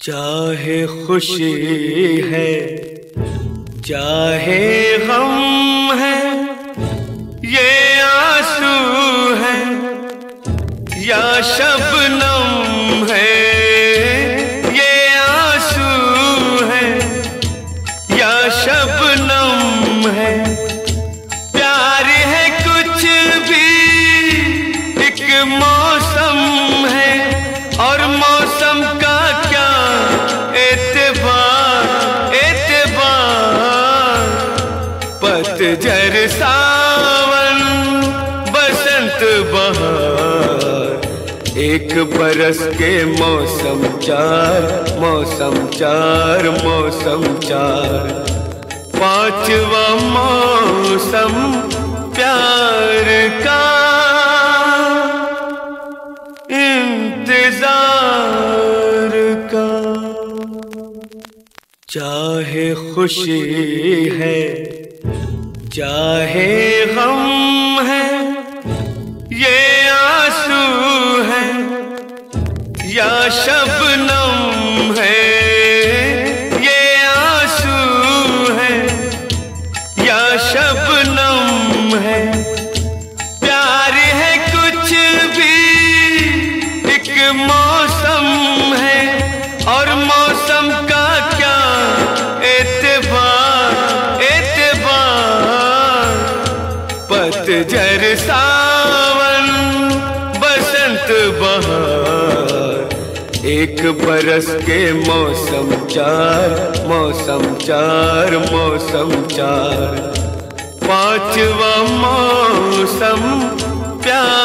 चाहे खुशी है चाहे गम है ये आँसू है या शबनम पतझर सावन, बसंत बहार। एक बरस के मौसम चार मौसम चार मौसम चार। पांचवा मौसम प्यार का इंतज़ार का। चाहे खुशी है चाहे गम है, ये आँसू है, या शबनम है, ये आँसू है, या शबनम है। पतझर सावन, बसंत बहार। एक बरस के मौसम चार मौसम चार मौसम चार। पांचवा मौसम प्यार